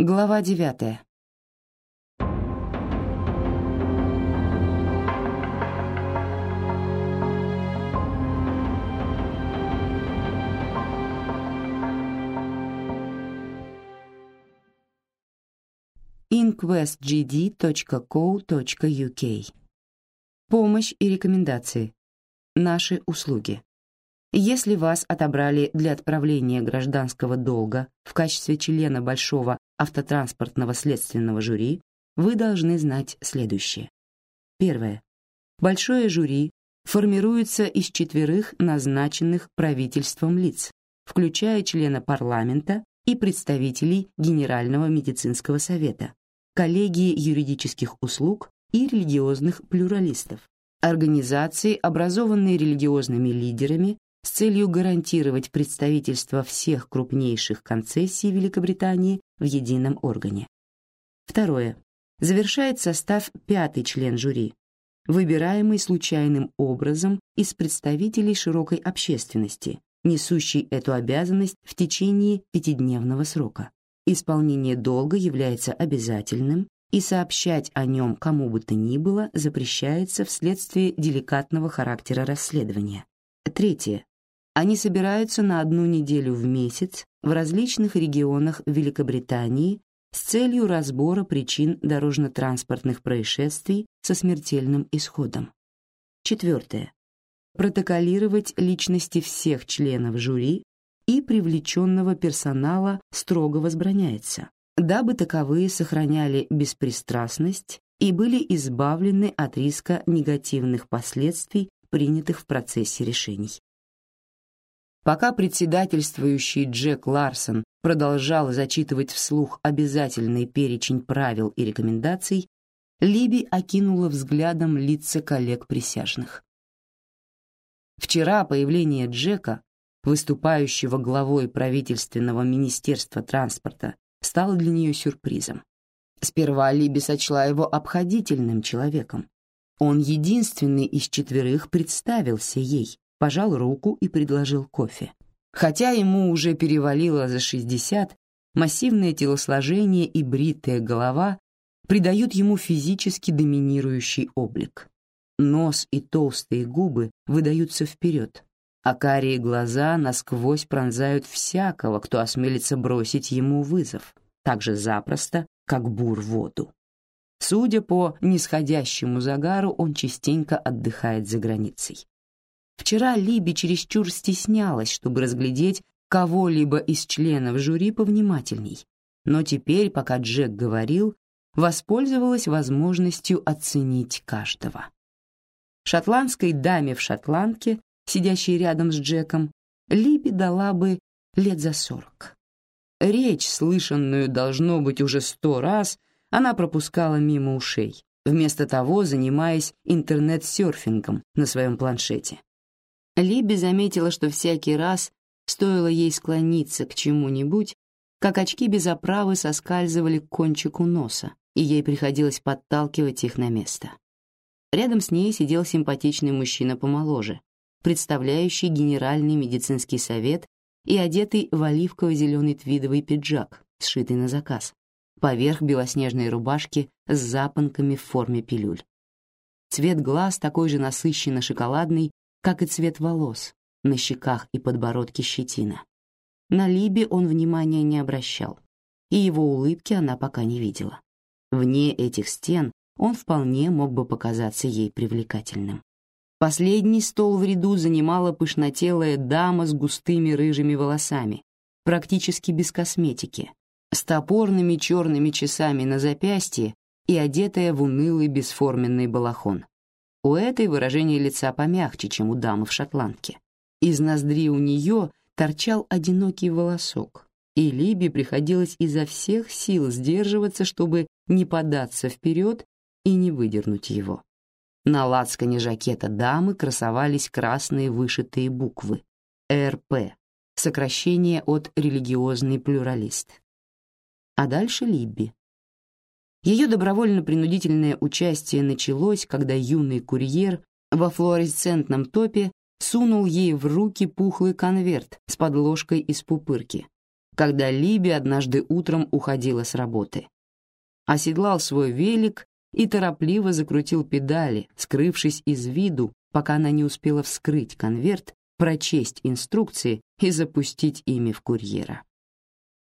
Глава девятая. inquestgd.co.uk Помощь и рекомендации. Наши услуги. Если вас отобрали для отправления гражданского долга в качестве члена Большого автотранспортного следственного жюри, вы должны знать следующее. Первое. Большое жюри формируется из четверых назначенных правительством лиц, включая члена парламента и представителей Генерального медицинского совета, коллегии юридических услуг и религиозных плюралистов, организации, образованные религиозными лидерами с целью гарантировать представительство всех крупнейших концессий Великобритании в едином органе. Второе. Завершает состав пятый член жюри, выбираемый случайным образом из представителей широкой общественности, несущий эту обязанность в течение пятидневного срока. Исполнение долга является обязательным, и сообщать о нем кому бы то ни было запрещается вследствие деликатного характера расследования. Третье. Они собираются на одну неделю в месяц в различных регионах Великобритании с целью разбора причин дорожно-транспортных происшествий со смертельным исходом. Четвертое. Протоколировать личности всех членов жюри и привлеченного персонала строго возбраняется, дабы таковые сохраняли беспристрастность и были избавлены от риска негативных последствий принятых в процессе решений. Пока председательствующий Джек Ларсон продолжал зачитывать вслух обязательный перечень правил и рекомендаций, Либи окинула взглядом лица коллег-присяжных. Вчера появление Джека, выступающего главой правительственного министерства транспорта, стало для нее сюрпризом. Сперва Либи сочла его обходительным человеком. Он единственный из четверых представился ей, пожал руку и предложил кофе. Хотя ему уже перевалило за 60, массивное телосложение и бритая голова придают ему физически доминирующий облик. Нос и толстые губы выдаются вперед, а карие глаза насквозь пронзают всякого, кто осмелится бросить ему вызов, так же запросто, как бур воду. Судя по нисходящему загару, он частенько отдыхает за границей. Вчера Либи чересчур стеснялась, чтобы разглядеть кого-либо из членов жюри повнимательней, но теперь, пока Джек говорил, воспользовалась возможностью оценить каждого. Шотландской даме в шотландке, сидящей рядом с Джеком, Либи дала бы лет за сорок. Речь, слышанную должно быть уже сто раз, она пропускала мимо ушей, вместо того занимаясь интернет-серфингом на своем планшете. Либи заметила, что всякий раз, стоило ей склониться к чему-нибудь, как очки без оправы соскальзывали к кончику носа, и ей приходилось подталкивать их на место. Рядом с ней сидел симпатичный мужчина помоложе, представляющий Генеральный медицинский совет и одетый в оливково-зеленый твидовый пиджак, сшитый на заказ, поверх белоснежной рубашки с запонками в форме пилюль. Цвет глаз такой же насыщенно шоколадный, как и цвет волос, на щеках и подбородке щетина. На Либи он внимания не обращал, и его улыбки она пока не видела. Вне этих стен он вполне мог бы показаться ей привлекательным. Последний стол в ряду занимала пышнотелая дама с густыми рыжими волосами, практически без косметики, с топорными черными часами на запястье и одетая в унылый бесформенный балахон. У этой выражение лица помягче, чем у дамы в шотландке. Из ноздри у нее торчал одинокий волосок, и Либи приходилось изо всех сил сдерживаться, чтобы не податься вперед и не выдернуть его. На лацкане жакета дамы красовались красные вышитые буквы «РП», сокращение от «религиозный плюралист». А дальше Либби. Ее добровольно-принудительное участие началось, когда юный курьер во флуоресцентном топе сунул ей в руки пухлый конверт с подложкой из пупырки, когда Либи однажды утром уходила с работы. Оседлал свой велик и торопливо закрутил педали, скрывшись из виду, пока она не успела вскрыть конверт, прочесть инструкции и запустить ими в курьера.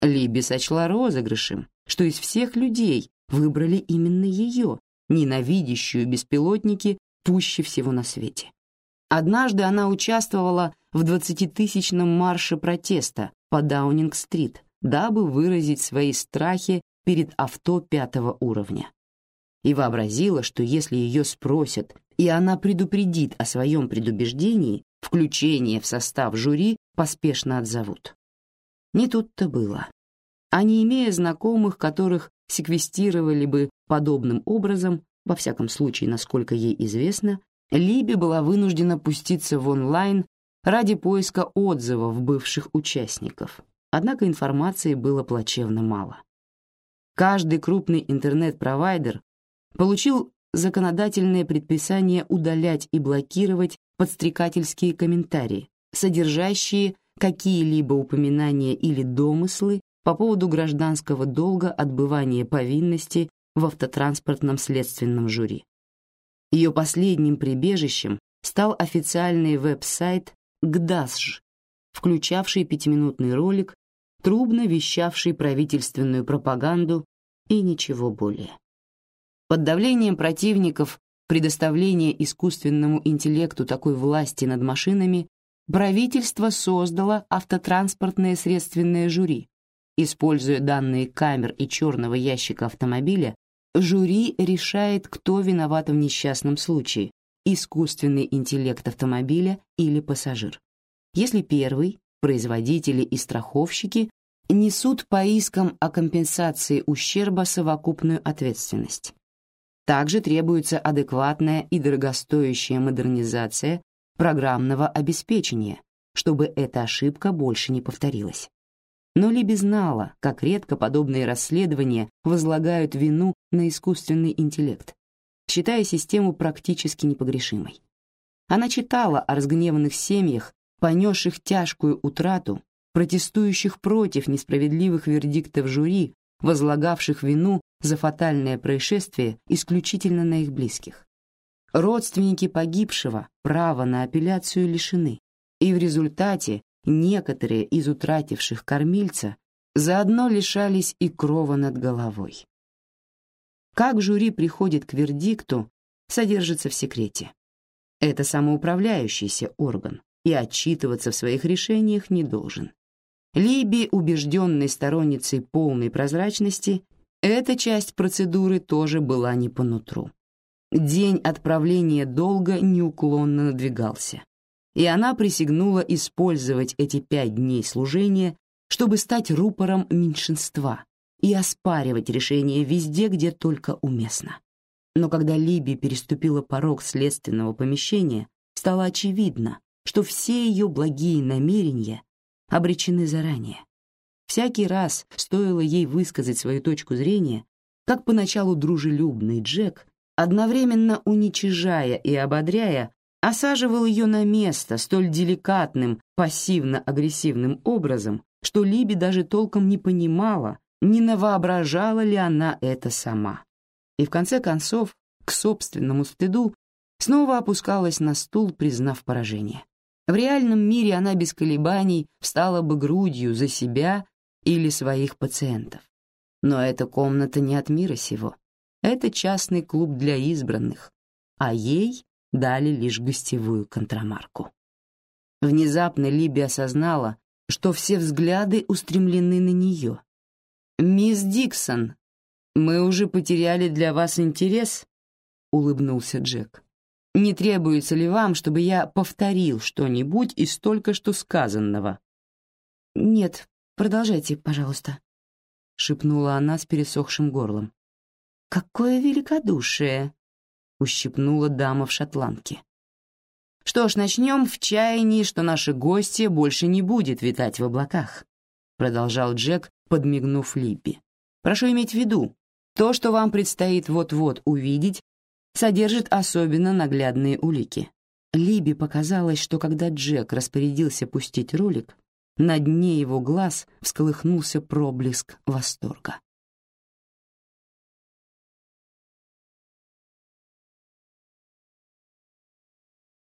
Либи сочла розыгрышем, что из всех людей выбрали именно ее, ненавидящую беспилотники пуще всего на свете. Однажды она участвовала в двадцатитысячном марше протеста по Даунинг-стрит, дабы выразить свои страхи перед авто пятого уровня. И вообразила, что если ее спросят, и она предупредит о своем предубеждении, включение в состав жюри поспешно отзовут. Не тут-то было. А не имея знакомых, которых секвестировали бы подобным образом, во всяком случае, насколько ей известно, Либи была вынуждена пуститься в онлайн ради поиска отзывов бывших участников. Однако информации было плачевно мало. Каждый крупный интернет-провайдер получил законодательное предписание удалять и блокировать подстрекательские комментарии, содержащие какие-либо упоминания или домыслы по поводу гражданского долга отбывания повинности в автотранспортном следственном жюри. Ее последним прибежищем стал официальный веб-сайт ГДАСЖ, включавший пятиминутный ролик, трубно вещавший правительственную пропаганду и ничего более. Под давлением противников предоставления искусственному интеллекту такой власти над машинами правительство создало автотранспортное средственное жюри. Используя данные камер и черного ящика автомобиля, жюри решает, кто виноват в несчастном случае – искусственный интеллект автомобиля или пассажир. Если первый, производители и страховщики несут по искам о компенсации ущерба совокупную ответственность. Также требуется адекватная и дорогостоящая модернизация программного обеспечения, чтобы эта ошибка больше не повторилась. Но Либи знала, как редко подобные расследования возлагают вину на искусственный интеллект, считая систему практически непогрешимой. Она читала о разгневанных семьях, понесших тяжкую утрату, протестующих против несправедливых вердиктов жюри, возлагавших вину за фатальное происшествие исключительно на их близких. Родственники погибшего права на апелляцию лишены, и в результате некоторые из утративших кормильца заодно лишались и крова над головой. Как жюри приходит к вердикту, содержится в секрете. Это самоуправляющийся орган, и отчитываться в своих решениях не должен. Либи, убежденной сторонницей полной прозрачности, эта часть процедуры тоже была не по нутру. День отправления долга неуклонно надвигался, и она присягнула использовать эти пять дней служения, чтобы стать рупором меньшинства и оспаривать решения везде, где только уместно. Но когда Либи переступила порог следственного помещения, стало очевидно, что все ее благие намерения обречены заранее. Всякий раз стоило ей высказать свою точку зрения, как поначалу дружелюбный Джек, одновременно уничижая и ободряя, осаживал ее на место столь деликатным, пассивно-агрессивным образом, что Либи даже толком не понимала, не навоображала ли она это сама. И в конце концов, к собственному стыду, снова опускалась на стул, признав поражение. В реальном мире она без колебаний встала бы грудью за себя или своих пациентов. Но эта комната не от мира сего. Это частный клуб для избранных, а ей дали лишь гостевую контрамарку. Внезапно Либи осознала, что все взгляды устремлены на нее. «Мисс Диксон, мы уже потеряли для вас интерес?» — улыбнулся Джек. Не требуется ли вам, чтобы я повторил что-нибудь из только что сказанного? Нет, продолжайте, пожалуйста, шипнула она с пересохшим горлом. Какое великодушие, ущипнула дама в шотландке. Что ж, начнем в чаянии, что наши гости больше не будет витать в облаках, продолжал Джек, подмигнув Липпи. Прошу иметь в виду, то, что вам предстоит вот-вот увидеть, содержит особенно наглядные улики. Либи показалось, что когда Джек распорядился пустить ролик, На дне его глаз всколыхнулся проблеск восторга.